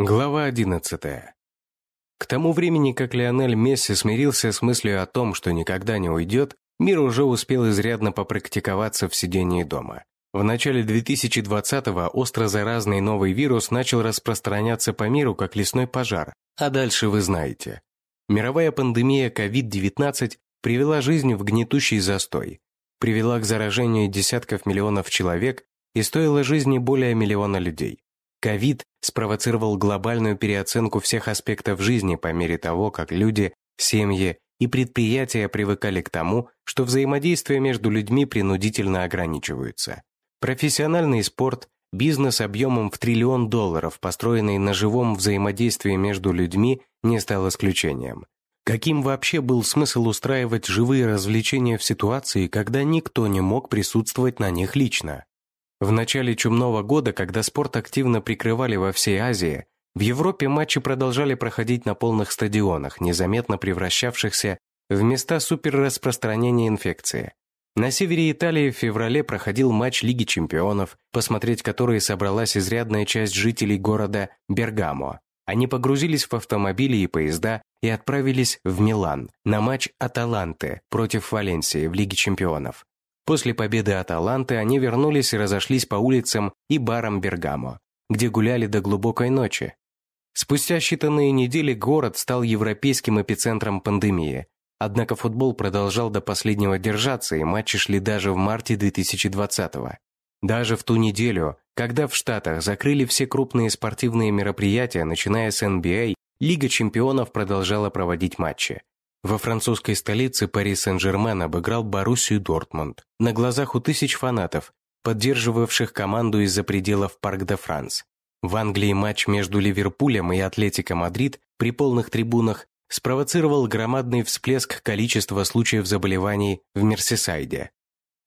Глава 11. К тому времени, как Лионель Месси смирился с мыслью о том, что никогда не уйдет, мир уже успел изрядно попрактиковаться в сидении дома. В начале 2020-го остро заразный новый вирус начал распространяться по миру как лесной пожар, а дальше вы знаете. Мировая пандемия COVID-19 привела жизнь в гнетущий застой, привела к заражению десятков миллионов человек и стоила жизни более миллиона людей. Ковид спровоцировал глобальную переоценку всех аспектов жизни по мере того, как люди, семьи и предприятия привыкали к тому, что взаимодействия между людьми принудительно ограничиваются. Профессиональный спорт, бизнес объемом в триллион долларов, построенный на живом взаимодействии между людьми, не стал исключением. Каким вообще был смысл устраивать живые развлечения в ситуации, когда никто не мог присутствовать на них лично? В начале чумного года, когда спорт активно прикрывали во всей Азии, в Европе матчи продолжали проходить на полных стадионах, незаметно превращавшихся в места суперраспространения инфекции. На севере Италии в феврале проходил матч Лиги чемпионов, посмотреть который собралась изрядная часть жителей города Бергамо. Они погрузились в автомобили и поезда и отправились в Милан на матч Аталанты против Валенсии в Лиге чемпионов. После победы Аталанты они вернулись и разошлись по улицам и барам Бергамо, где гуляли до глубокой ночи. Спустя считанные недели город стал европейским эпицентром пандемии, однако футбол продолжал до последнего держаться, и матчи шли даже в марте 2020-го. Даже в ту неделю, когда в Штатах закрыли все крупные спортивные мероприятия, начиная с NBA, Лига чемпионов продолжала проводить матчи. Во французской столице Пари Сен-Жермен обыграл Боруссию Дортмунд на глазах у тысяч фанатов, поддерживавших команду из-за пределов Парк-де-Пренс. В Англии матч между Ливерпулем и Атлетико Мадрид при полных трибунах спровоцировал громадный всплеск количества случаев заболеваний в Мерсисайде.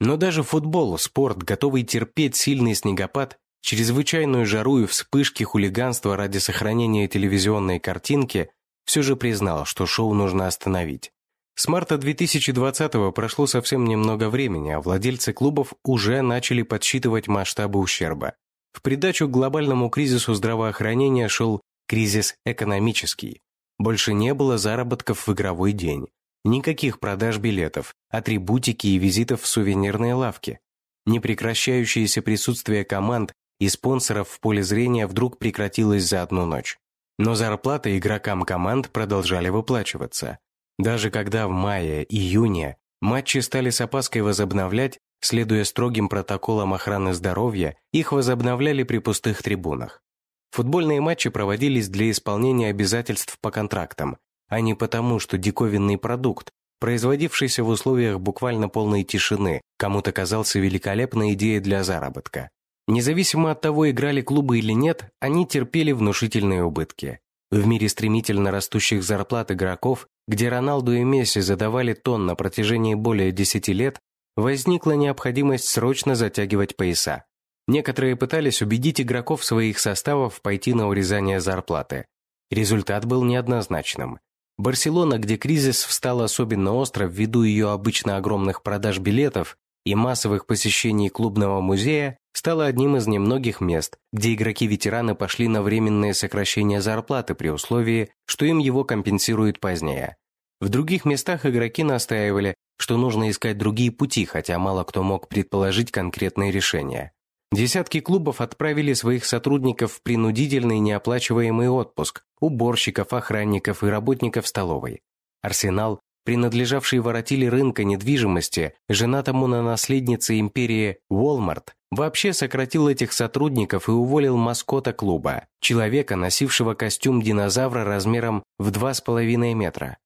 Но даже футбол, спорт, готовый терпеть сильный снегопад, чрезвычайную жару и вспышки хулиганства ради сохранения телевизионной картинки – все же признал, что шоу нужно остановить. С марта 2020-го прошло совсем немного времени, а владельцы клубов уже начали подсчитывать масштабы ущерба. В придачу к глобальному кризису здравоохранения шел кризис экономический. Больше не было заработков в игровой день. Никаких продаж билетов, атрибутики и визитов в сувенирные лавки. Непрекращающееся присутствие команд и спонсоров в поле зрения вдруг прекратилось за одну ночь. Но зарплаты игрокам команд продолжали выплачиваться. Даже когда в мае-июне матчи стали с опаской возобновлять, следуя строгим протоколам охраны здоровья, их возобновляли при пустых трибунах. Футбольные матчи проводились для исполнения обязательств по контрактам, а не потому, что диковинный продукт, производившийся в условиях буквально полной тишины, кому-то казался великолепной идеей для заработка. Независимо от того, играли клубы или нет, они терпели внушительные убытки. В мире стремительно растущих зарплат игроков, где Роналду и Месси задавали тон на протяжении более 10 лет, возникла необходимость срочно затягивать пояса. Некоторые пытались убедить игроков своих составов пойти на урезание зарплаты. Результат был неоднозначным. Барселона, где кризис встал особенно остро ввиду ее обычно огромных продаж билетов, и массовых посещений клубного музея стало одним из немногих мест, где игроки-ветераны пошли на временное сокращение зарплаты при условии, что им его компенсируют позднее. В других местах игроки настаивали, что нужно искать другие пути, хотя мало кто мог предположить конкретные решения. Десятки клубов отправили своих сотрудников в принудительный неоплачиваемый отпуск, уборщиков, охранников и работников столовой. Арсенал принадлежавший воротиле рынка недвижимости, женатому на наследнице империи Walmart, вообще сократил этих сотрудников и уволил маскота клуба, человека, носившего костюм динозавра размером в 2,5 метра.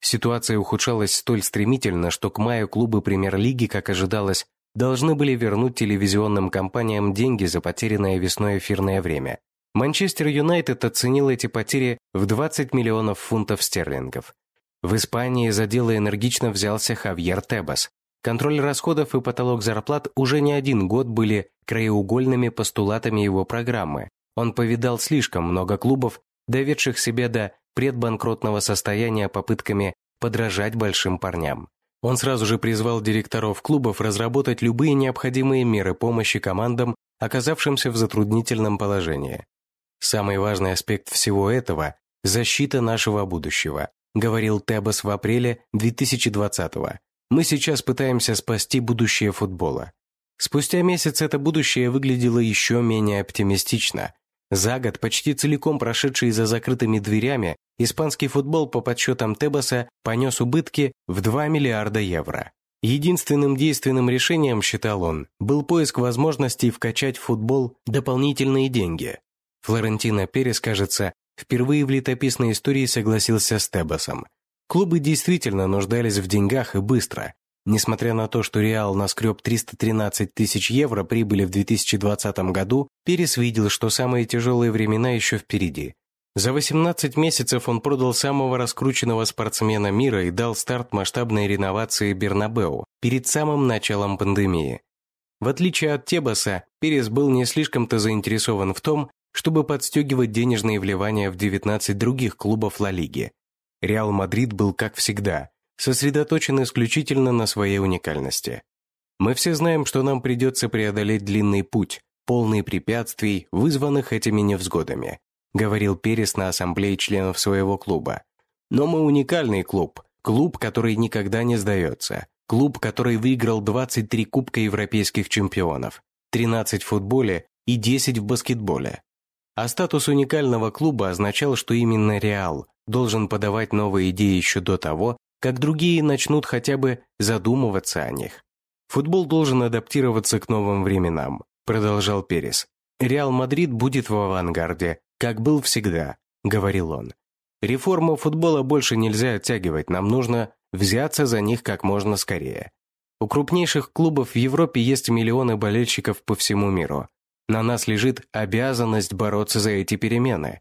Ситуация ухудшалась столь стремительно, что к маю клубы премьер-лиги, как ожидалось, должны были вернуть телевизионным компаниям деньги за потерянное весной эфирное время. Манчестер Юнайтед оценил эти потери в 20 миллионов фунтов стерлингов, в Испании за дело энергично взялся Хавьер Тебас. Контроль расходов и потолок зарплат уже не один год были краеугольными постулатами его программы. Он повидал слишком много клубов, доведших себя до предбанкротного состояния попытками подражать большим парням. Он сразу же призвал директоров клубов разработать любые необходимые меры помощи командам, оказавшимся в затруднительном положении. Самый важный аспект всего этого – защита нашего будущего, говорил Тебас в апреле 2020-го. Мы сейчас пытаемся спасти будущее футбола. Спустя месяц это будущее выглядело еще менее оптимистично. За год, почти целиком прошедший за закрытыми дверями, испанский футбол по подсчетам Тебаса понес убытки в 2 миллиарда евро. Единственным действенным решением, считал он, был поиск возможностей вкачать в футбол дополнительные деньги. Флорентино Перес, кажется, впервые в летописной истории согласился с Тебасом. Клубы действительно нуждались в деньгах и быстро. Несмотря на то, что Реал наскреб 313 тысяч евро прибыли в 2020 году, Перес видел, что самые тяжелые времена еще впереди. За 18 месяцев он продал самого раскрученного спортсмена мира и дал старт масштабной реновации Бернабеу перед самым началом пандемии. В отличие от Тебаса, Перес был не слишком-то заинтересован в том, чтобы подстегивать денежные вливания в 19 других клубов Ла Лиги. Реал Мадрид был, как всегда, сосредоточен исключительно на своей уникальности. Мы все знаем, что нам придется преодолеть длинный путь, полный препятствий, вызванных этими невзгодами говорил Перес на ассамблее членов своего клуба. Но мы уникальный клуб, клуб, который никогда не сдается, клуб, который выиграл 23 Кубка Европейских чемпионов, 13 в футболе и 10 в баскетболе. А статус уникального клуба означал, что именно Реал должен подавать новые идеи еще до того, как другие начнут хотя бы задумываться о них. Футбол должен адаптироваться к новым временам, продолжал Перес. Реал Мадрид будет в авангарде, как был всегда», — говорил он. «Реформы футбола больше нельзя оттягивать, нам нужно взяться за них как можно скорее. У крупнейших клубов в Европе есть миллионы болельщиков по всему миру. На нас лежит обязанность бороться за эти перемены».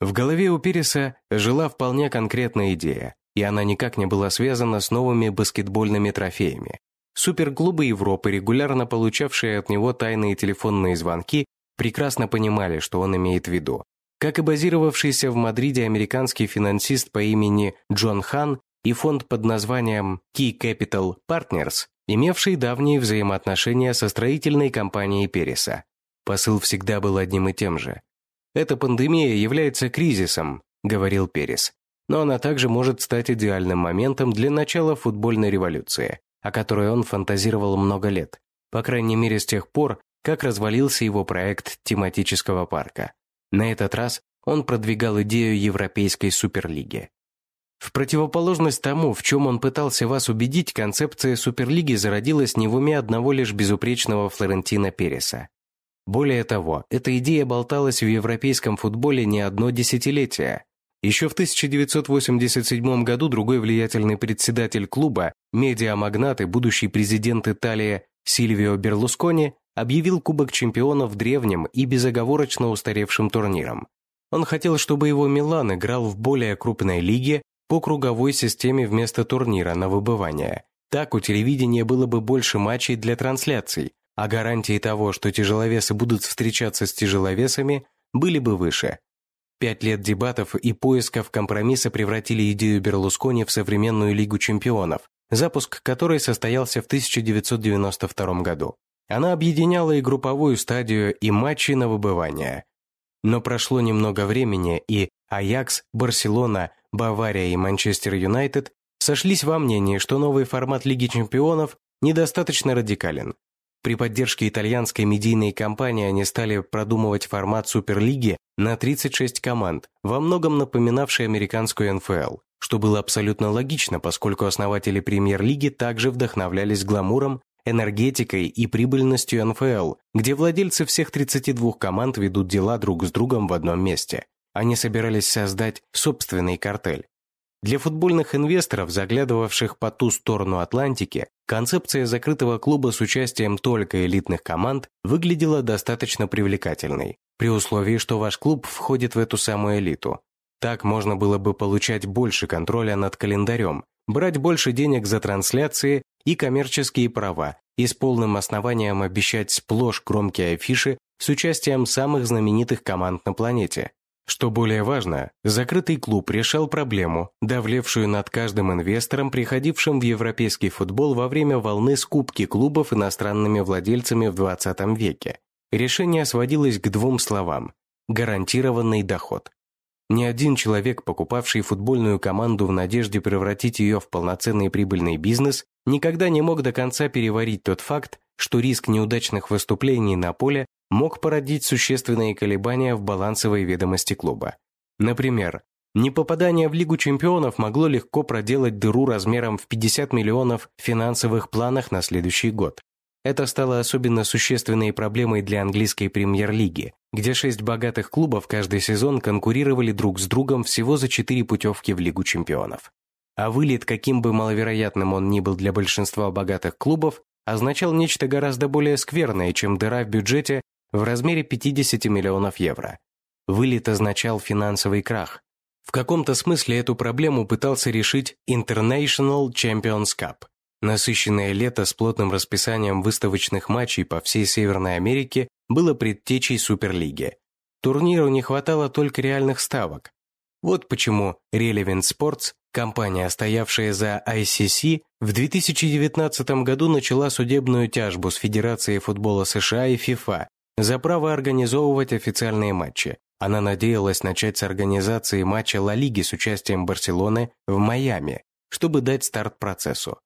В голове у Пиреса жила вполне конкретная идея, и она никак не была связана с новыми баскетбольными трофеями. Суперклубы Европы, регулярно получавшие от него тайные телефонные звонки, прекрасно понимали, что он имеет в виду как и базировавшийся в Мадриде американский финансист по имени Джон Хан и фонд под названием Key Capital Partners, имевший давние взаимоотношения со строительной компанией Переса. Посыл всегда был одним и тем же. «Эта пандемия является кризисом», — говорил Перес, но она также может стать идеальным моментом для начала футбольной революции, о которой он фантазировал много лет, по крайней мере с тех пор, как развалился его проект тематического парка. На этот раз он продвигал идею Европейской Суперлиги. В противоположность тому, в чем он пытался вас убедить, концепция Суперлиги зародилась не в уме одного лишь безупречного Флорентина Переса. Более того, эта идея болталась в европейском футболе не одно десятилетие. Еще в 1987 году другой влиятельный председатель клуба, медиамагнат и будущий президент Италии Сильвио Берлускони объявил Кубок чемпионов древним и безоговорочно устаревшим турниром. Он хотел, чтобы его Милан играл в более крупной лиге по круговой системе вместо турнира на выбывание. Так у телевидения было бы больше матчей для трансляций, а гарантии того, что тяжеловесы будут встречаться с тяжеловесами, были бы выше. Пять лет дебатов и поисков компромисса превратили идею Берлускони в современную Лигу чемпионов, запуск которой состоялся в 1992 году. Она объединяла и групповую стадию, и матчи на выбывание. Но прошло немного времени, и Аякс, Барселона, Бавария и Манчестер Юнайтед сошлись во мнении, что новый формат Лиги чемпионов недостаточно радикален. При поддержке итальянской медийной компании они стали продумывать формат Суперлиги на 36 команд, во многом напоминавший американскую НФЛ, что было абсолютно логично, поскольку основатели премьер-лиги также вдохновлялись гламуром энергетикой и прибыльностью НФЛ, где владельцы всех 32 команд ведут дела друг с другом в одном месте. Они собирались создать собственный картель. Для футбольных инвесторов, заглядывавших по ту сторону Атлантики, концепция закрытого клуба с участием только элитных команд выглядела достаточно привлекательной, при условии, что ваш клуб входит в эту самую элиту. Так можно было бы получать больше контроля над календарем, брать больше денег за трансляции и коммерческие права и с полным основанием обещать сплошь громкие афиши с участием самых знаменитых команд на планете. Что более важно, закрытый клуб решал проблему, давлевшую над каждым инвестором, приходившим в европейский футбол во время волны скупки клубов иностранными владельцами в 20 веке. Решение сводилось к двум словам гарантированный доход. Ни один человек, покупавший футбольную команду в надежде превратить ее в полноценный прибыльный бизнес, никогда не мог до конца переварить тот факт, что риск неудачных выступлений на поле мог породить существенные колебания в балансовой ведомости клуба. Например, непопадание в Лигу чемпионов могло легко проделать дыру размером в 50 миллионов в финансовых планах на следующий год. Это стало особенно существенной проблемой для английской премьер-лиги, где шесть богатых клубов каждый сезон конкурировали друг с другом всего за четыре путевки в Лигу чемпионов. А вылет, каким бы маловероятным он ни был для большинства богатых клубов, означал нечто гораздо более скверное, чем дыра в бюджете в размере 50 миллионов евро. Вылет означал финансовый крах. В каком-то смысле эту проблему пытался решить International Champions Cup – Насыщенное лето с плотным расписанием выставочных матчей по всей Северной Америке было предтечей Суперлиги. Турниру не хватало только реальных ставок. Вот почему Relevant Sports, компания, стоявшая за ICC, в 2019 году начала судебную тяжбу с Федерацией футбола США и FIFA за право организовывать официальные матчи. Она надеялась начать с организации матча Ла Лиги с участием Барселоны в Майами, чтобы дать старт процессу.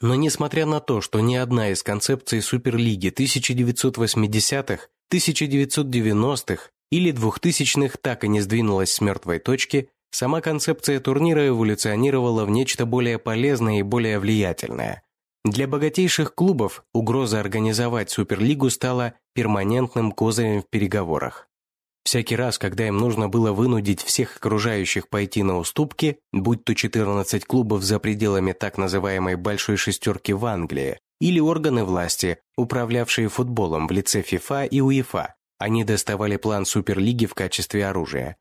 Но несмотря на то, что ни одна из концепций Суперлиги 1980-х, 1990-х или 2000-х так и не сдвинулась с мертвой точки, сама концепция турнира эволюционировала в нечто более полезное и более влиятельное. Для богатейших клубов угроза организовать Суперлигу стала перманентным козырем в переговорах. Всякий раз, когда им нужно было вынудить всех окружающих пойти на уступки, будь то 14 клубов за пределами так называемой «большой шестерки» в Англии, или органы власти, управлявшие футболом в лице ФИФА и УЕФА, они доставали план Суперлиги в качестве оружия.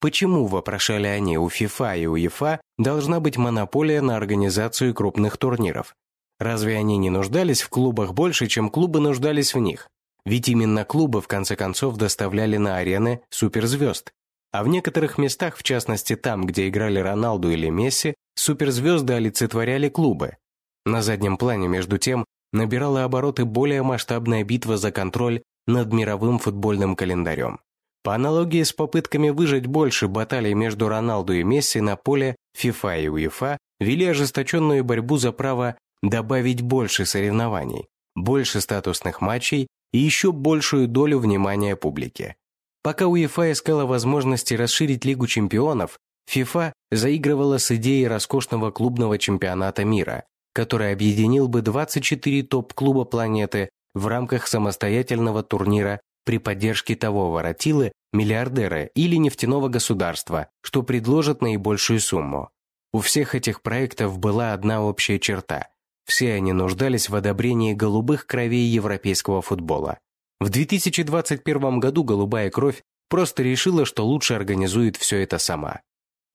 Почему, вопрошали они, у ФИФА и УЕФА должна быть монополия на организацию крупных турниров? Разве они не нуждались в клубах больше, чем клубы нуждались в них? Ведь именно клубы в конце концов доставляли на арены суперзвезд. А в некоторых местах, в частности там, где играли Роналду или Месси, суперзвезды олицетворяли клубы. На заднем плане, между тем, набирала обороты более масштабная битва за контроль над мировым футбольным календарем. По аналогии с попытками выжать больше баталий между Роналду и Месси на поле FIFA и UEFA вели ожесточенную борьбу за право добавить больше соревнований, больше статусных матчей и еще большую долю внимания публики. Пока УЕФА искала возможности расширить Лигу чемпионов, ФИФА заигрывала с идеей роскошного клубного чемпионата мира, который объединил бы 24 топ-клуба планеты в рамках самостоятельного турнира при поддержке того воротилы, миллиардера или нефтяного государства, что предложит наибольшую сумму. У всех этих проектов была одна общая черта. Все они нуждались в одобрении голубых кровей европейского футбола. В 2021 году голубая кровь просто решила, что лучше организует все это сама.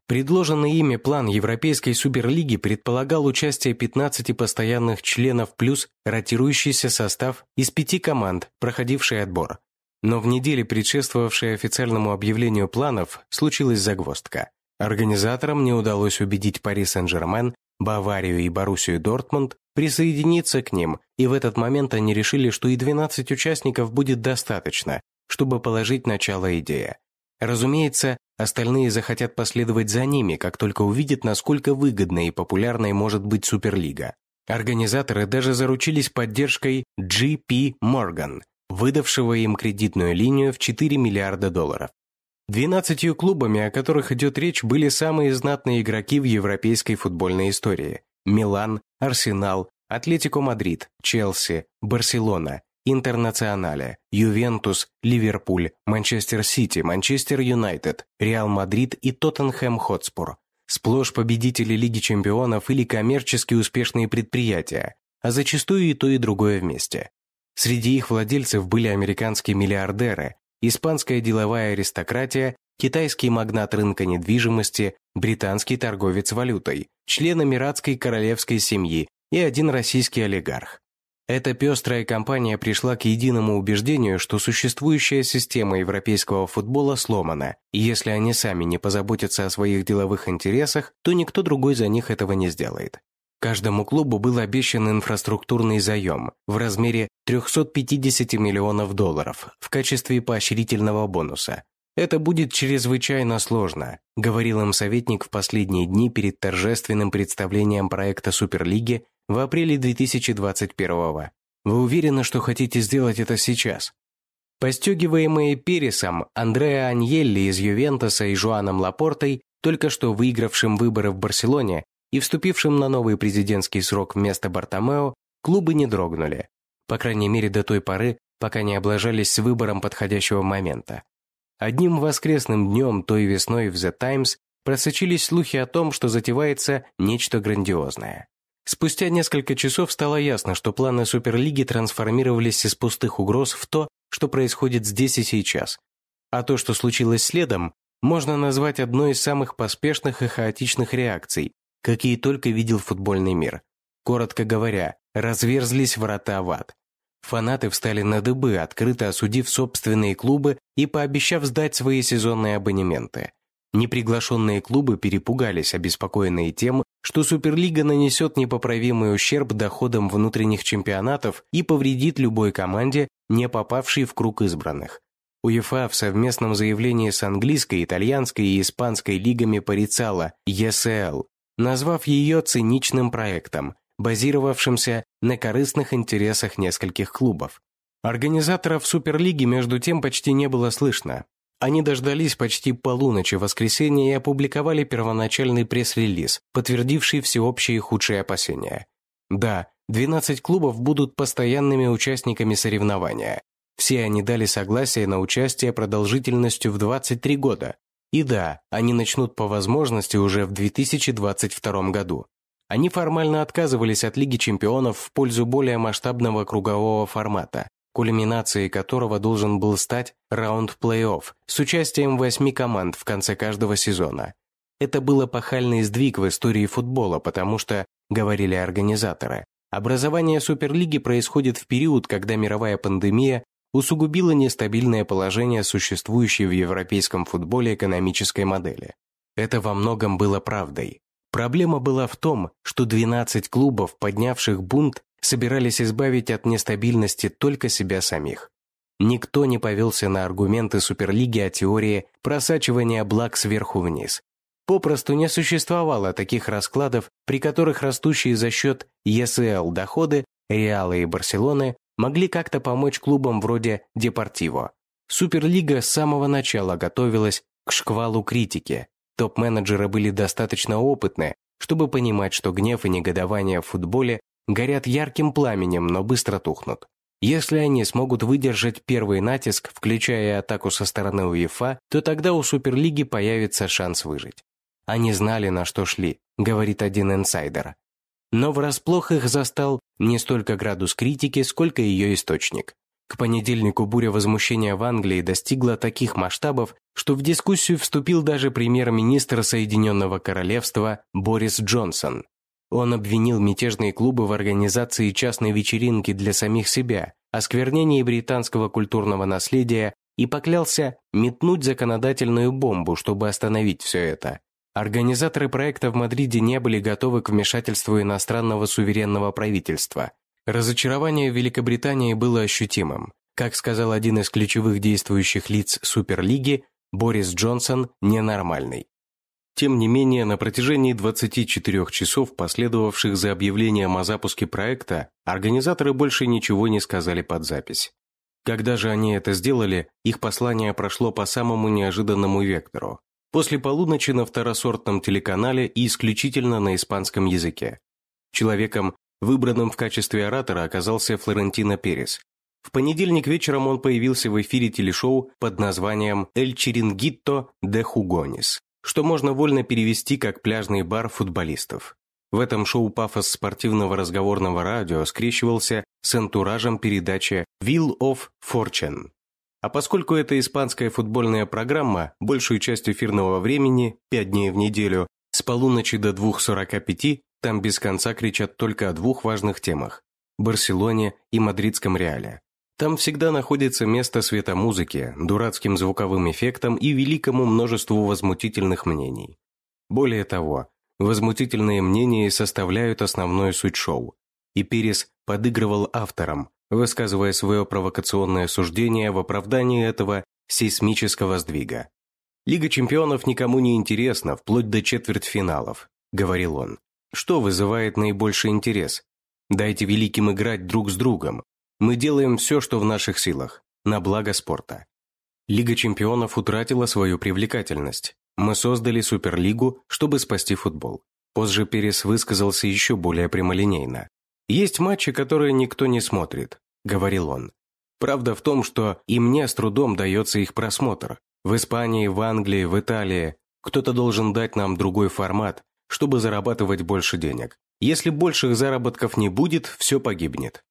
Предложенный ими план Европейской Суперлиги предполагал участие 15 постоянных членов плюс ротирующийся состав из пяти команд, проходивший отбор. Но в неделе, предшествовавшей официальному объявлению планов, случилась загвоздка. Организаторам не удалось убедить Пари Сен-Жермен, Баварию и Боруссию Дортмунд присоединиться к ним, и в этот момент они решили, что и 12 участников будет достаточно, чтобы положить начало идее. Разумеется, остальные захотят последовать за ними, как только увидят, насколько выгодной и популярной может быть Суперлига. Организаторы даже заручились поддержкой JP Morgan, выдавшего им кредитную линию в 4 миллиарда долларов. Двенадцатью клубами, о которых идет речь, были самые знатные игроки в европейской футбольной истории. Милан, Арсенал, Атлетико Мадрид, Челси, Барселона, Интернационале, Ювентус, Ливерпуль, Манчестер Сити, Манчестер Юнайтед, Реал Мадрид и Тоттенхэм Хотспур. Сплошь победители Лиги чемпионов или коммерчески успешные предприятия, а зачастую и то, и другое вместе. Среди их владельцев были американские миллиардеры, испанская деловая аристократия, китайский магнат рынка недвижимости, британский торговец валютой, член эмиратской королевской семьи и один российский олигарх. Эта пестрая компания пришла к единому убеждению, что существующая система европейского футбола сломана, и если они сами не позаботятся о своих деловых интересах, то никто другой за них этого не сделает. Каждому клубу был обещан инфраструктурный заем в размере 350 миллионов долларов в качестве поощрительного бонуса. Это будет чрезвычайно сложно, говорил им советник в последние дни перед торжественным представлением проекта Суперлиги в апреле 2021 -го. Вы уверены, что хотите сделать это сейчас? Постегиваемые Пересом, Андреа Аньелли из Ювентуса и Жуаном Лапортой, только что выигравшим выборы в Барселоне и вступившим на новый президентский срок вместо Бартомео, клубы не дрогнули. По крайней мере до той поры, пока не облажались с выбором подходящего момента. Одним воскресным днем той весной в The Times просочились слухи о том, что затевается нечто грандиозное. Спустя несколько часов стало ясно, что планы Суперлиги трансформировались из пустых угроз в то, что происходит здесь и сейчас. А то, что случилось следом, можно назвать одной из самых поспешных и хаотичных реакций, какие только видел футбольный мир. Коротко говоря, разверзлись врата в ад. Фанаты встали на дыбы, открыто осудив собственные клубы и пообещав сдать свои сезонные абонементы. Неприглашенные клубы перепугались, обеспокоенные тем, что Суперлига нанесет непоправимый ущерб доходам внутренних чемпионатов и повредит любой команде, не попавшей в круг избранных. УЕФА в совместном заявлении с английской, итальянской и испанской лигами порицала ESL, назвав ее циничным проектом, базировавшимся на корыстных интересах нескольких клубов. Организаторов Суперлиги между тем почти не было слышно. Они дождались почти полуночи воскресенья и опубликовали первоначальный пресс-релиз, подтвердивший всеобщие худшие опасения. Да, 12 клубов будут постоянными участниками соревнования. Все они дали согласие на участие продолжительностью в 23 года. И да, они начнут по возможности уже в 2022 году. Они формально отказывались от Лиги чемпионов в пользу более масштабного кругового формата, кульминацией которого должен был стать раунд плей-офф с участием восьми команд в конце каждого сезона. Это был эпохальный сдвиг в истории футбола, потому что, говорили организаторы, образование Суперлиги происходит в период, когда мировая пандемия усугубила нестабильное положение существующей в европейском футболе экономической модели. Это во многом было правдой. Проблема была в том, что 12 клубов, поднявших бунт, собирались избавить от нестабильности только себя самих. Никто не повелся на аргументы Суперлиги о теории просачивания благ сверху вниз. Попросту не существовало таких раскладов, при которых растущие за счет ЕСЛ доходы Реала и Барселоны могли как-то помочь клубам вроде Депортиво. Суперлига с самого начала готовилась к шквалу критики. Топ-менеджеры были достаточно опытны, чтобы понимать, что гнев и негодование в футболе горят ярким пламенем, но быстро тухнут. Если они смогут выдержать первый натиск, включая атаку со стороны УЕФА, то тогда у Суперлиги появится шанс выжить. Они знали, на что шли, говорит один инсайдер. Но врасплох их застал не столько градус критики, сколько ее источник. К понедельнику буря возмущения в Англии достигла таких масштабов, что в дискуссию вступил даже премьер-министр Соединенного Королевства Борис Джонсон. Он обвинил мятежные клубы в организации частной вечеринки для самих себя, осквернении британского культурного наследия и поклялся метнуть законодательную бомбу, чтобы остановить все это. Организаторы проекта в Мадриде не были готовы к вмешательству иностранного суверенного правительства. Разочарование в Великобритании было ощутимым. Как сказал один из ключевых действующих лиц Суперлиги, Борис Джонсон ненормальный. Тем не менее, на протяжении 24 часов, последовавших за объявлением о запуске проекта, организаторы больше ничего не сказали под запись. Когда же они это сделали, их послание прошло по самому неожиданному вектору после полуночи на второсортном телеканале и исключительно на испанском языке. Человеком, выбранным в качестве оратора, оказался Флорентино Перес. В понедельник вечером он появился в эфире телешоу под названием «Эль Чирингитто де Хугонис», что можно вольно перевести как «пляжный бар футболистов». В этом шоу пафос спортивного разговорного радио скрещивался с антуражем передачи «Wheel of Fortune», а поскольку это испанская футбольная программа, большую часть эфирного времени, 5 дней в неделю, с полуночи до 2.45, там без конца кричат только о двух важных темах – Барселоне и мадридском Реале. Там всегда находится место светомузыки, дурацким звуковым эффектам и великому множеству возмутительных мнений. Более того, возмутительные мнения составляют основную суть шоу. И Перес подыгрывал авторам, высказывая свое провокационное суждение в оправдании этого сейсмического сдвига. «Лига чемпионов никому не интересна, вплоть до четвертьфиналов», – говорил он. «Что вызывает наибольший интерес? Дайте великим играть друг с другом. Мы делаем все, что в наших силах, на благо спорта». Лига чемпионов утратила свою привлекательность. Мы создали Суперлигу, чтобы спасти футбол. Позже Перес высказался еще более прямолинейно. «Есть матчи, которые никто не смотрит», – говорил он. «Правда в том, что и мне с трудом дается их просмотр. В Испании, в Англии, в Италии кто-то должен дать нам другой формат, чтобы зарабатывать больше денег. Если больших заработков не будет, все погибнет».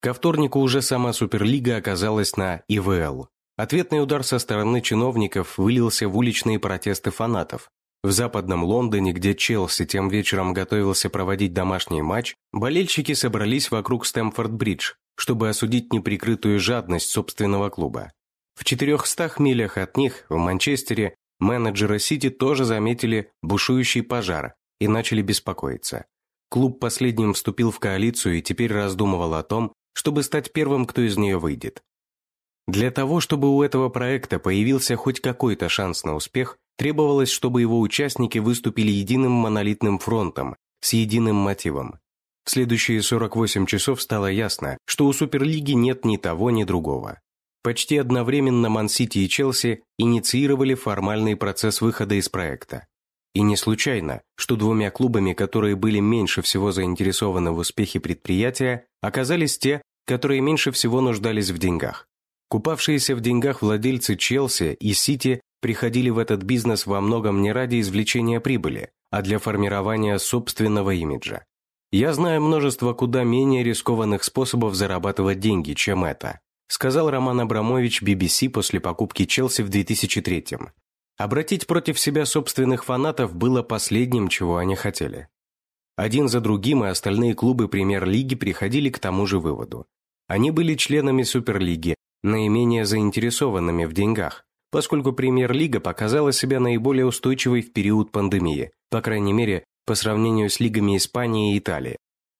Ко вторнику уже сама Суперлига оказалась на ИВЛ. Ответный удар со стороны чиновников вылился в уличные протесты фанатов, в западном Лондоне, где Челси тем вечером готовился проводить домашний матч, болельщики собрались вокруг Стэмфорд-Бридж, чтобы осудить неприкрытую жадность собственного клуба. В 400 милях от них, в Манчестере, менеджеры Сити тоже заметили бушующий пожар и начали беспокоиться. Клуб последним вступил в коалицию и теперь раздумывал о том, чтобы стать первым, кто из нее выйдет. Для того, чтобы у этого проекта появился хоть какой-то шанс на успех, Требовалось, чтобы его участники выступили единым монолитным фронтом, с единым мотивом. В следующие 48 часов стало ясно, что у Суперлиги нет ни того, ни другого. Почти одновременно Ман-Сити и Челси инициировали формальный процесс выхода из проекта. И не случайно, что двумя клубами, которые были меньше всего заинтересованы в успехе предприятия, оказались те, которые меньше всего нуждались в деньгах. Купавшиеся в деньгах владельцы Челси и Сити приходили в этот бизнес во многом не ради извлечения прибыли, а для формирования собственного имиджа. «Я знаю множество куда менее рискованных способов зарабатывать деньги, чем это», сказал Роман Абрамович BBC после покупки Челси в 2003 -м. Обратить против себя собственных фанатов было последним, чего они хотели. Один за другим и остальные клубы премьер-лиги приходили к тому же выводу. Они были членами Суперлиги, наименее заинтересованными в деньгах, поскольку премьер-лига показала себя наиболее устойчивой в период пандемии, по крайней мере, по сравнению с лигами Испании и Италии.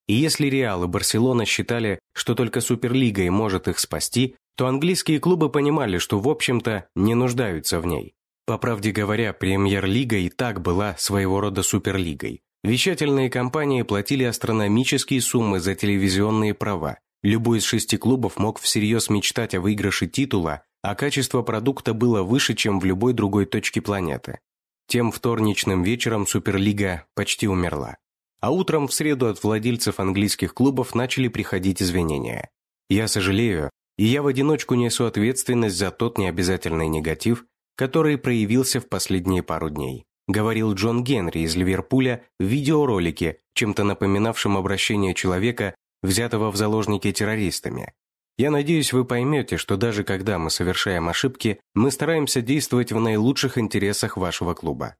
И если Реал и Барселона считали, что только Суперлига и может их спасти, то английские клубы понимали, что в общем-то не нуждаются в ней. По правде говоря, премьер-лига и так была своего рода суперлигой. Вещательные компании платили астрономические суммы за телевизионные права. Любой из шести клубов мог всерьез мечтать о выигрыше титула а качество продукта было выше, чем в любой другой точке планеты. Тем вторничным вечером Суперлига почти умерла. А утром в среду от владельцев английских клубов начали приходить извинения. Я сожалею, и я в одиночку несу ответственность за тот необязательный негатив, который проявился в последние пару дней, говорил Джон Генри из Ливерпуля в видеоролике, чем-то напоминавшем обращение человека, взятого в заложники террористами. Я надеюсь, вы поймете, что даже когда мы совершаем ошибки, мы стараемся действовать в наилучших интересах вашего клуба.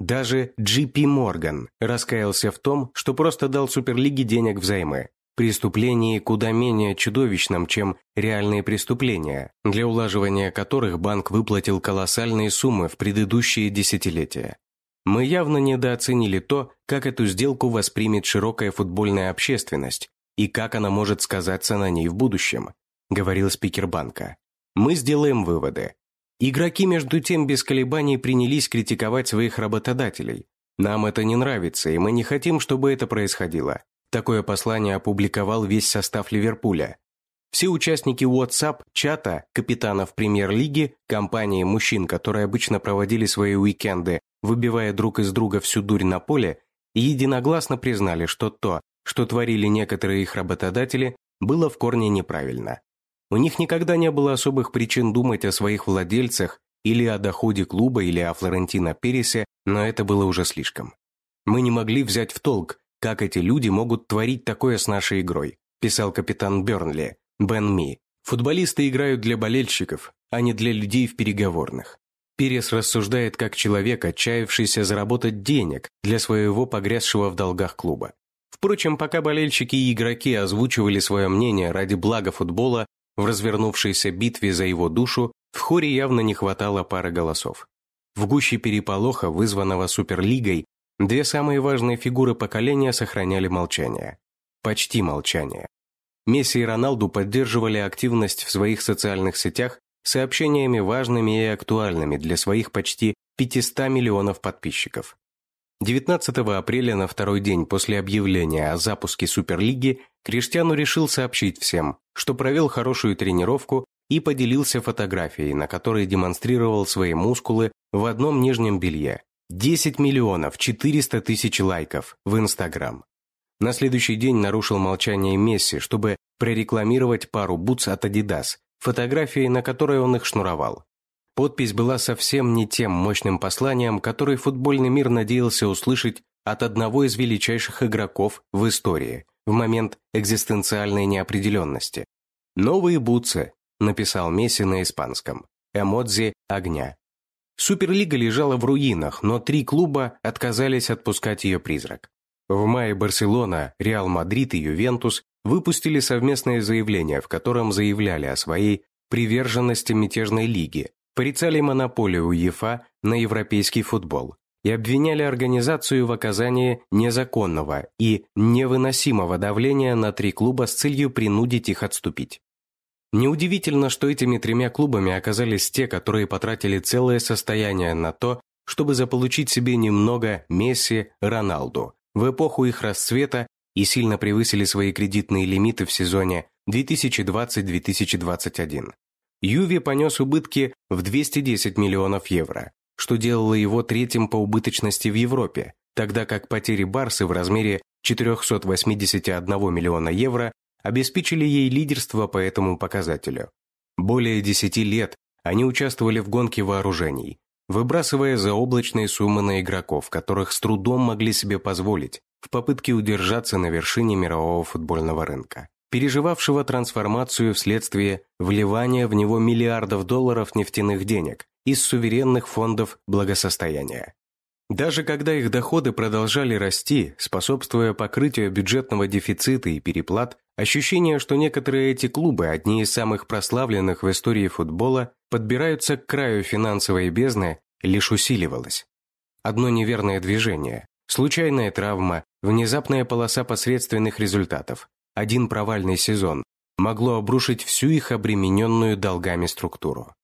Даже JP Morgan раскаялся в том, что просто дал Суперлиге денег взаймы. Преступление куда менее чудовищным, чем реальные преступления, для улаживания которых банк выплатил колоссальные суммы в предыдущие десятилетия. Мы явно недооценили то, как эту сделку воспримет широкая футбольная общественность и как она может сказаться на ней в будущем говорил спикер банка. Мы сделаем выводы. Игроки, между тем, без колебаний принялись критиковать своих работодателей. Нам это не нравится, и мы не хотим, чтобы это происходило. Такое послание опубликовал весь состав Ливерпуля. Все участники WhatsApp-чата капитанов премьер-лиги, компании мужчин, которые обычно проводили свои уикенды, выбивая друг из друга всю дурь на поле, единогласно признали, что то, что творили некоторые их работодатели, было в корне неправильно. У них никогда не было особых причин думать о своих владельцах или о доходе клуба или о Флорентино Пересе, но это было уже слишком. «Мы не могли взять в толк, как эти люди могут творить такое с нашей игрой», писал капитан Бернли, Бен Ми. «Футболисты играют для болельщиков, а не для людей в переговорных. Перес рассуждает как человек, отчаявшийся заработать денег для своего погрязшего в долгах клуба. Впрочем, пока болельщики и игроки озвучивали свое мнение ради блага футбола, в развернувшейся битве за его душу в хоре явно не хватало пары голосов. В гуще переполоха, вызванного Суперлигой, две самые важные фигуры поколения сохраняли молчание. Почти молчание. Месси и Роналду поддерживали активность в своих социальных сетях сообщениями важными и актуальными для своих почти 500 миллионов подписчиков. 19 апреля на второй день после объявления о запуске Суперлиги Криштиану решил сообщить всем, что провел хорошую тренировку и поделился фотографией, на которой демонстрировал свои мускулы в одном нижнем белье. 10 миллионов 400 тысяч лайков в Инстаграм. На следующий день нарушил молчание Месси, чтобы прорекламировать пару бутс от Adidas, фотографией, на которой он их шнуровал. Подпись была совсем не тем мощным посланием, который футбольный мир надеялся услышать от одного из величайших игроков в истории в момент экзистенциальной неопределенности. «Новые бутсы», – написал Месси на испанском. Эмодзи огня. Суперлига лежала в руинах, но три клуба отказались отпускать ее призрак. В мае Барселона, Реал Мадрид и Ювентус выпустили совместное заявление, в котором заявляли о своей приверженности мятежной лиге, порицали монополию УЕФА на европейский футбол и обвиняли организацию в оказании незаконного и невыносимого давления на три клуба с целью принудить их отступить. Неудивительно, что этими тремя клубами оказались те, которые потратили целое состояние на то, чтобы заполучить себе немного Месси, Роналду в эпоху их расцвета и сильно превысили свои кредитные лимиты в сезоне 2020-2021. Юви понес убытки в 210 миллионов евро, что делало его третьим по убыточности в Европе, тогда как потери Барсы в размере 481 миллиона евро обеспечили ей лидерство по этому показателю. Более 10 лет они участвовали в гонке вооружений, выбрасывая заоблачные суммы на игроков, которых с трудом могли себе позволить, в попытке удержаться на вершине мирового футбольного рынка, переживавшего трансформацию вследствие вливания в него миллиардов долларов нефтяных денег из суверенных фондов благосостояния. Даже когда их доходы продолжали расти, способствуя покрытию бюджетного дефицита и переплат, ощущение, что некоторые эти клубы, одни из самых прославленных в истории футбола, подбираются к краю финансовой бездны, лишь усиливалось. Одно неверное движение, случайная травма, внезапная полоса посредственных результатов, один провальный сезон могло обрушить всю их обремененную долгами структуру.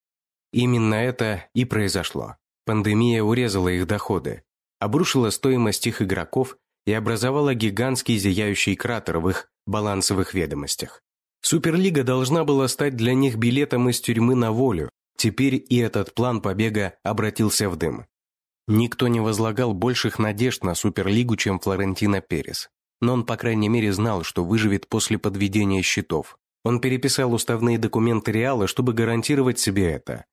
Именно это и произошло. Пандемия урезала их доходы, обрушила стоимость их игроков и образовала гигантский зияющий кратер в их балансовых ведомостях. Суперлига должна была стать для них билетом из тюрьмы на волю, теперь и этот план побега обратился в дым. Никто не возлагал больших надежд на Суперлигу, чем Флорентино Перес. Но он, по крайней мере, знал, что выживет после подведения счетов. Он переписал уставные документы Реала, чтобы гарантировать себе это.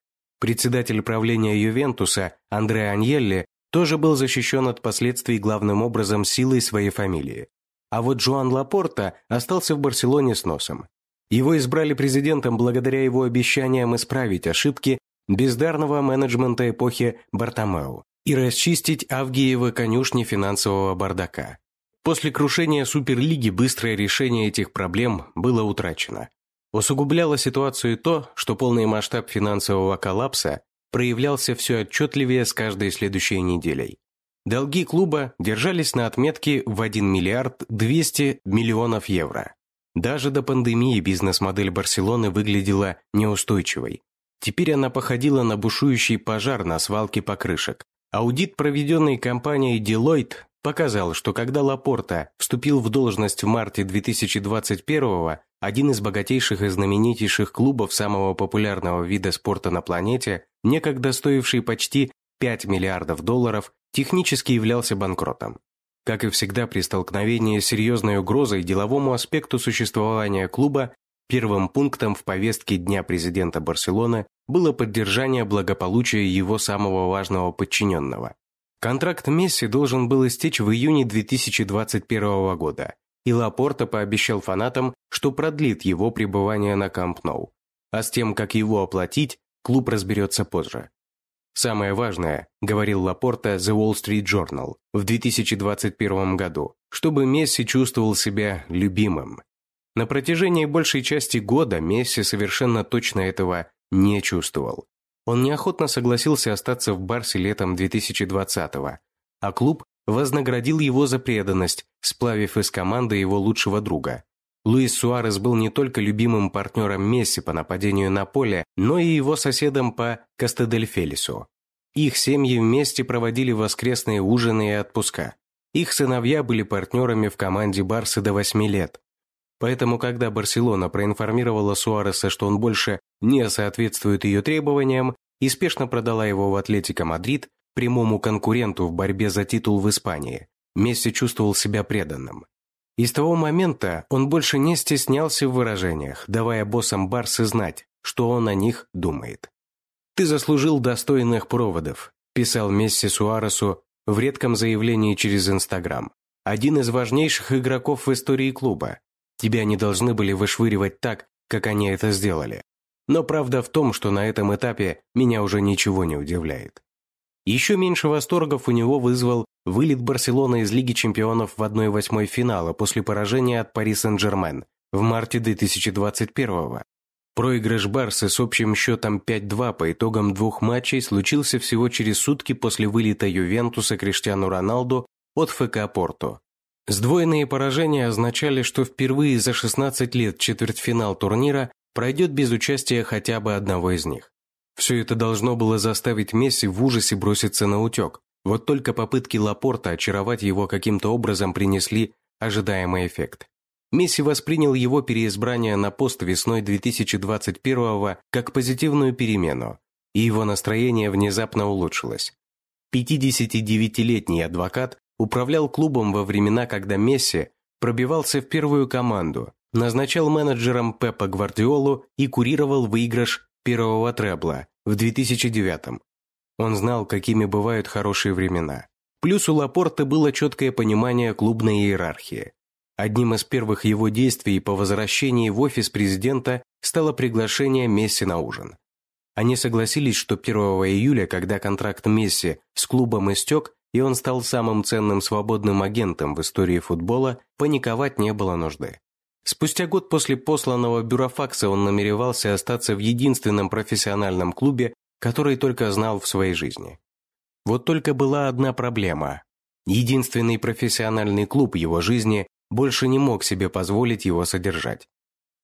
Председатель правления Ювентуса Андре Аньелли тоже был защищен от последствий главным образом силой своей фамилии. А вот Жуан Лапорта остался в Барселоне с носом. Его избрали президентом благодаря его обещаниям исправить ошибки бездарного менеджмента эпохи Бартомео и расчистить Авгиевы конюшни финансового бардака. После крушения Суперлиги быстрое решение этих проблем было утрачено. Усугубляло ситуацию то, что полный масштаб финансового коллапса проявлялся все отчетливее с каждой следующей неделей. Долги клуба держались на отметке в 1 миллиард 200 миллионов евро. Даже до пандемии бизнес-модель Барселоны выглядела неустойчивой. Теперь она походила на бушующий пожар на свалке покрышек. Аудит, проведенный компанией Deloitte, показал, что когда Лапорта вступил в должность в марте 2021 один из богатейших и знаменитейших клубов самого популярного вида спорта на планете, некогда стоивший почти 5 миллиардов долларов, технически являлся банкротом. Как и всегда при столкновении с серьезной угрозой деловому аспекту существования клуба, первым пунктом в повестке Дня президента Барселоны было поддержание благополучия его самого важного подчиненного. Контракт Месси должен был истечь в июне 2021 года, и Лапорта пообещал фанатам, что продлит его пребывание на Камп Ноу. А с тем, как его оплатить, клуб разберется позже. Самое важное, говорил Лапорта The Wall Street Journal в 2021 году, чтобы Месси чувствовал себя любимым. На протяжении большей части года Месси совершенно точно этого не чувствовал. Он неохотно согласился остаться в Барсе летом 2020-го, а клуб вознаградил его за преданность, сплавив из команды его лучшего друга. Луис Суарес был не только любимым партнером Месси по нападению на поле, но и его соседом по Кастельдефельсу. Их семьи вместе проводили воскресные ужины и отпуска. Их сыновья были партнерами в команде Барсы до 8 лет. Поэтому, когда Барселона проинформировала Суареса, что он больше не соответствует ее требованиям, и спешно продала его в Атлетико Мадрид, прямому конкуренту в борьбе за титул в Испании, Месси чувствовал себя преданным. И с того момента он больше не стеснялся в выражениях, давая боссам Барсы знать, что он о них думает. «Ты заслужил достойных проводов», – писал Месси Суаресу в редком заявлении через Инстаграм. «Один из важнейших игроков в истории клуба. Тебя не должны были вышвыривать так, как они это сделали. Но правда в том, что на этом этапе меня уже ничего не удивляет. Еще меньше восторгов у него вызвал вылет Барселоны из Лиги чемпионов в 1-8 финала после поражения от Пари Сен-Жермен в марте 2021-го. Проигрыш Барсы с общим счетом 5-2 по итогам двух матчей случился всего через сутки после вылета Ювентуса Криштиану Роналду от ФК Порту. Сдвоенные поражения означали, что впервые за 16 лет четвертьфинал турнира пройдет без участия хотя бы одного из них. Все это должно было заставить Месси в ужасе броситься на утек. Вот только попытки Лапорта очаровать его каким-то образом принесли ожидаемый эффект. Месси воспринял его переизбрание на пост весной 2021 как позитивную перемену, и его настроение внезапно улучшилось. 59-летний адвокат управлял клубом во времена, когда Месси пробивался в первую команду, назначал менеджером Пепа Гвардиолу и курировал выигрыш первого требла в 2009 Он знал, какими бывают хорошие времена. Плюс у Лапорта было четкое понимание клубной иерархии. Одним из первых его действий по возвращении в офис президента стало приглашение Месси на ужин. Они согласились, что 1 июля, когда контракт Месси с клубом истек, и он стал самым ценным свободным агентом в истории футбола, паниковать не было нужды. Спустя год после посланного бюрофакса он намеревался остаться в единственном профессиональном клубе, который только знал в своей жизни. Вот только была одна проблема. Единственный профессиональный клуб его жизни больше не мог себе позволить его содержать.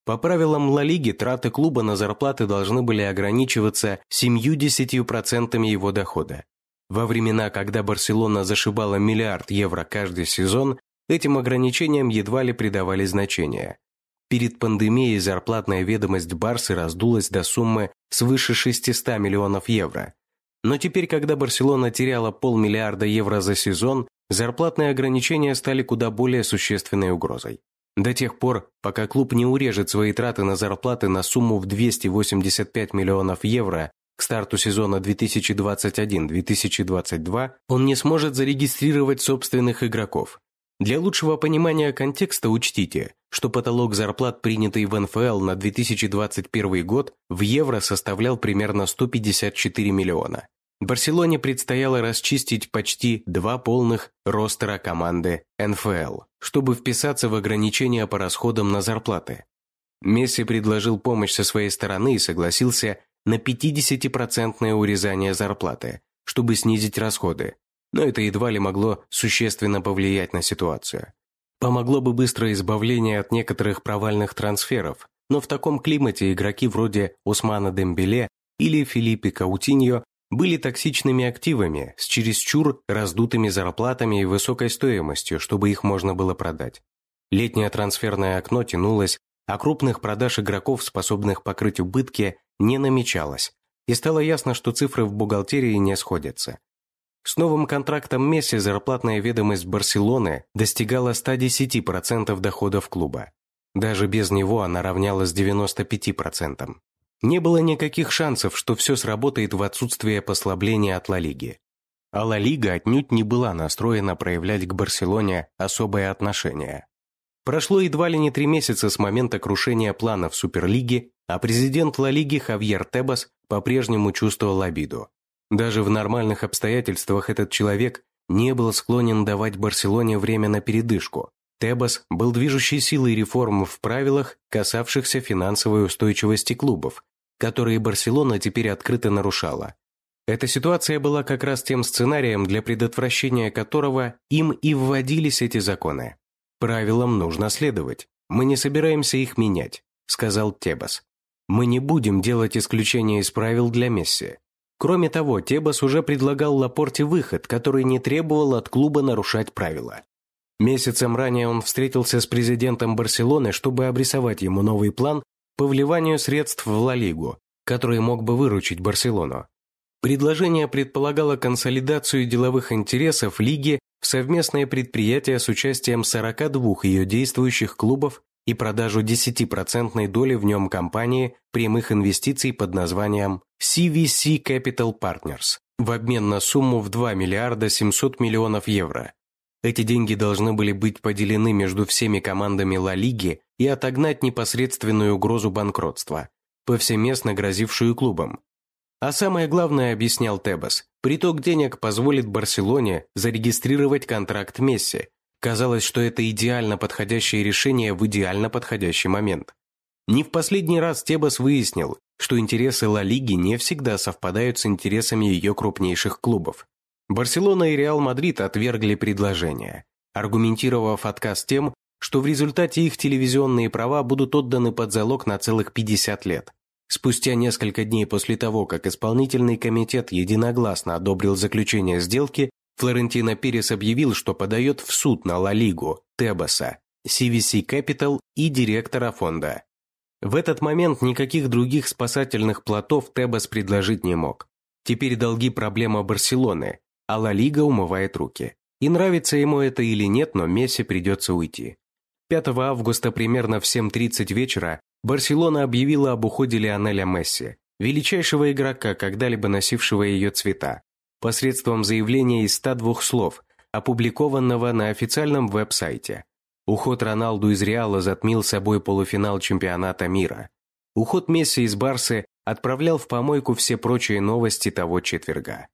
По правилам Ла Лиги траты клуба на зарплаты должны были ограничиваться 70% его дохода. Во времена, когда Барселона зашибала миллиард евро каждый сезон, Этим ограничениям едва ли придавали значения. Перед пандемией зарплатная ведомость Барсы раздулась до суммы свыше 600 миллионов евро. Но теперь, когда Барселона теряла полмиллиарда евро за сезон, зарплатные ограничения стали куда более существенной угрозой. До тех пор, пока клуб не урежет свои траты на зарплаты на сумму в 285 миллионов евро к старту сезона 2021-2022, он не сможет зарегистрировать собственных игроков, для лучшего понимания контекста учтите, что потолок зарплат, принятый в НФЛ на 2021 год, в евро составлял примерно 154 миллиона. Барселоне предстояло расчистить почти два полных ростера команды НФЛ, чтобы вписаться в ограничения по расходам на зарплаты. Месси предложил помощь со своей стороны и согласился на 50% урезание зарплаты, чтобы снизить расходы, но это едва ли могло существенно повлиять на ситуацию. Помогло бы быстрое избавление от некоторых провальных трансферов, но в таком климате игроки вроде Усмана Дембеле или Филиппе Каутиньо были токсичными активами с чересчур раздутыми зарплатами и высокой стоимостью, чтобы их можно было продать. Летнее трансферное окно тянулось, а крупных продаж игроков, способных покрыть убытки, не намечалось, и стало ясно, что цифры в бухгалтерии не сходятся. С новым контрактом Месси зарплатная ведомость Барселоны достигала 110% доходов клуба. Даже без него она равнялась 95%. Не было никаких шансов, что все сработает в отсутствие послабления от Ла Лиги. А Ла Лига отнюдь не была настроена проявлять к Барселоне особое отношение. Прошло едва ли не три месяца с момента крушения планов Суперлиги, а президент Ла Лиги Хавьер Тебас по-прежнему чувствовал обиду. Даже в нормальных обстоятельствах этот человек не был склонен давать Барселоне время на передышку. Тебас был движущей силой реформ в правилах, касавшихся финансовой устойчивости клубов, которые Барселона теперь открыто нарушала. Эта ситуация была как раз тем сценарием, для предотвращения которого им и вводились эти законы. Правилам нужно следовать. мы не собираемся их менять», – сказал Тебас. «Мы не будем делать исключения из правил для Месси. Кроме того, Тебас уже предлагал Лапорте выход, который не требовал от клуба нарушать правила. Месяцем ранее он встретился с президентом Барселоны, чтобы обрисовать ему новый план по вливанию средств в Ла Лигу, который мог бы выручить Барселону. Предложение предполагало консолидацию деловых интересов лиги в совместное предприятие с участием 42 ее действующих клубов и продажу 10% доли в нем компании прямых инвестиций под названием CVC Capital Partners в обмен на сумму в 2 миллиарда 700 миллионов евро. Эти деньги должны были быть поделены между всеми командами Ла Лиги и отогнать непосредственную угрозу банкротства, повсеместно грозившую клубам. А самое главное, объяснял Тебас, приток денег позволит Барселоне зарегистрировать контракт Месси. Казалось, что это идеально подходящее решение в идеально подходящий момент. Не в последний раз Тебас выяснил, что интересы Ла Лиги не всегда совпадают с интересами ее крупнейших клубов. Барселона и Реал Мадрид отвергли предложение, аргументировав отказ тем, что в результате их телевизионные права будут отданы под залог на целых 50 лет. Спустя несколько дней после того, как исполнительный комитет единогласно одобрил заключение сделки, Флорентино Перес объявил, что подает в суд на Ла Лигу, Тебаса, CVC Capital и директора фонда. В этот момент никаких других спасательных плотов Тебас предложить не мог. Теперь долги проблема Барселоны, а Ла Лига умывает руки. И нравится ему это или нет, но Месси придется уйти. 5 августа примерно в 7.30 вечера Барселона объявила об уходе Лионеля Месси, величайшего игрока, когда-либо носившего ее цвета, посредством заявления из 102 слов, опубликованного на официальном веб-сайте. Уход Роналду из Реала затмил собой полуфинал чемпионата мира. Уход Месси из Барсы отправлял в помойку все прочие новости того четверга.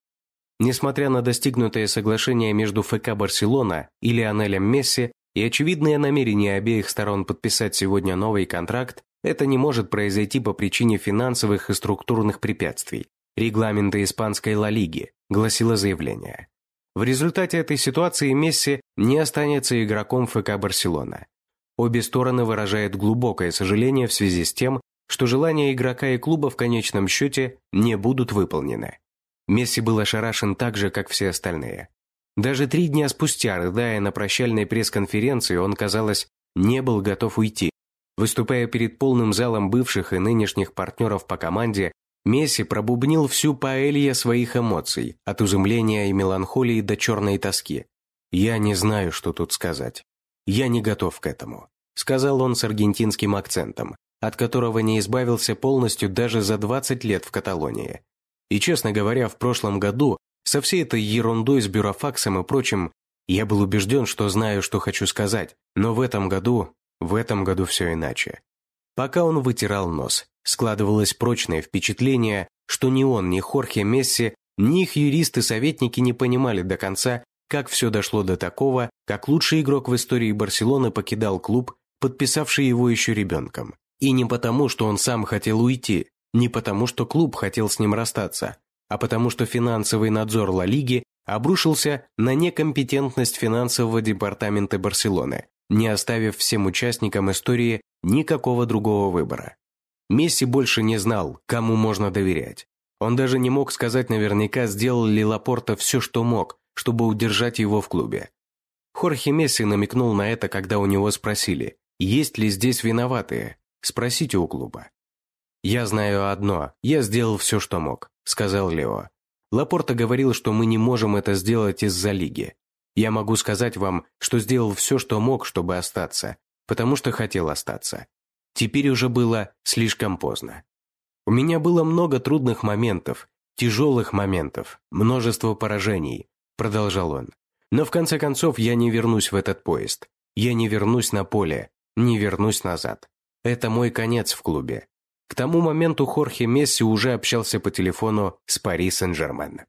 Несмотря на достигнутое соглашение между ФК Барселона и Лионелем Месси и очевидное намерение обеих сторон подписать сегодня новый контракт, это не может произойти по причине финансовых и структурных препятствий, регламента испанской Ла Лиги, гласило заявление. В результате этой ситуации Месси не останется игроком ФК Барселона. Обе стороны выражают глубокое сожаление в связи с тем, что желания игрока и клуба в конечном счете не будут выполнены. Месси был ошарашен так же, как все остальные. Даже три дня спустя, рыдая на прощальной пресс-конференции, он, казалось, не был готов уйти, Выступая перед полным залом бывших и нынешних партнеров по команде, Месси пробубнил всю паэлья своих эмоций, от изумления и меланхолии до черной тоски. «Я не знаю, что тут сказать. Я не готов к этому», — сказал он с аргентинским акцентом, от которого не избавился полностью даже за 20 лет в Каталонии. И, честно говоря, в прошлом году, со всей этой ерундой с бюрофаксом и прочим, я был убежден, что знаю, что хочу сказать, но в этом году в этом году все иначе. Пока он вытирал нос, складывалось прочное впечатление, что ни он, ни Хорхе Месси, ни их юристы-советники не понимали до конца, как все дошло до такого, как лучший игрок в истории Барселоны покидал клуб, подписавший его еще ребенком. И не потому, что он сам хотел уйти, не потому, что клуб хотел с ним расстаться, а потому, что финансовый надзор Ла Лиги обрушился на некомпетентность финансового департамента Барселоны, не оставив всем участникам истории никакого другого выбора. Месси больше не знал, кому можно доверять. Он даже не мог сказать наверняка, сделал ли Лапорта все, что мог, чтобы удержать его в клубе. Хорхе Месси намекнул на это, когда у него спросили, есть ли здесь виноватые. Спросите у клуба. «Я знаю одно, я сделал все, что мог», – сказал Лео. Лапорта говорил, что мы не можем это сделать из-за лиги. Я могу сказать вам, что сделал все, что мог, чтобы остаться, потому что хотел остаться. Теперь уже было слишком поздно. У меня было много трудных моментов, тяжелых моментов, множество поражений, продолжал он. Но в конце концов я не вернусь в этот поезд. Я не вернусь на поле, не вернусь назад. Это мой конец в клубе. К тому моменту Хорхе Месси уже общался по телефону с Пари Сен-Жермен.